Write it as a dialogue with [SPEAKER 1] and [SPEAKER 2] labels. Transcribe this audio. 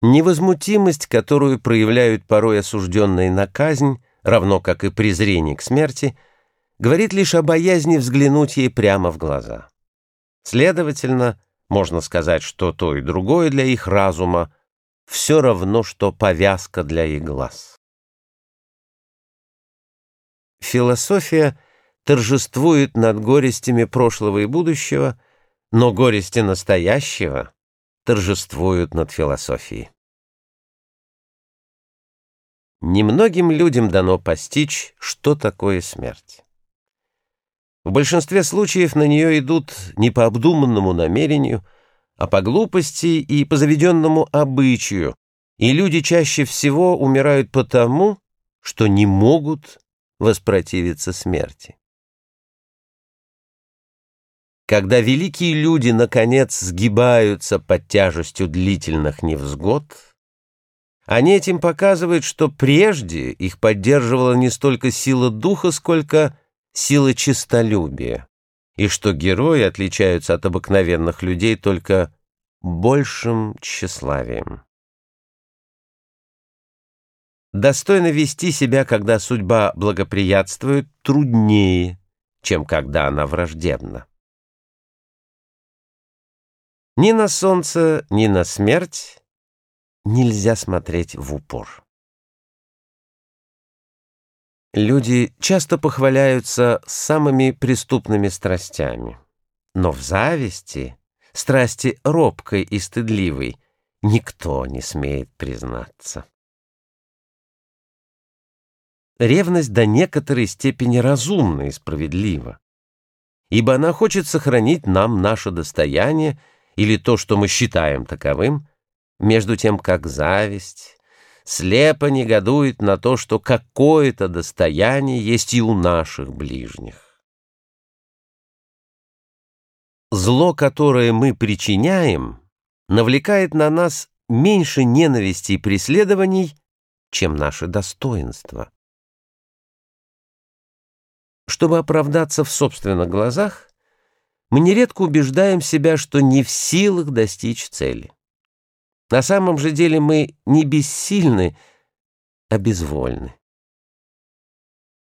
[SPEAKER 1] Невозмутимость, которую проявляют порой осужденные на казнь, равно как и презрение к смерти, говорит лишь о боязни взглянуть ей прямо в глаза. Следовательно, можно сказать, что то и другое для их разума все равно, что повязка для их глаз. Философия торжествует над горестями прошлого и будущего, но горести настоящего торжествуют над философией. Немногим людям дано постичь, что такое смерть. В большинстве случаев на нее идут не по обдуманному намерению, а по глупости и по заведенному обычаю, и люди чаще всего умирают потому, что не могут воспротивиться смерти. Когда великие люди, наконец, сгибаются под тяжестью длительных невзгод, они этим показывают, что прежде их поддерживала не столько сила духа, сколько сила честолюбия, и что герои отличаются от обыкновенных людей только большим тщеславием. Достойно вести себя, когда судьба благоприятствует, труднее, чем когда она враждебна. Ни на солнце, ни на смерть нельзя смотреть в упор. Люди часто похваляются самыми преступными страстями, но в зависти, страсти робкой и стыдливой, никто не смеет признаться. Ревность до некоторой степени разумна и справедлива, ибо она хочет сохранить нам наше достояние или то, что мы считаем таковым, между тем как зависть слепо негодует на то, что какое-то достояние есть и у наших ближних. Зло, которое мы причиняем, навлекает на нас меньше ненависти и преследований, чем наше достоинство. Чтобы оправдаться в собственных глазах, мы нередко убеждаем себя, что не в силах достичь цели. На самом же деле мы не бессильны, а безвольны.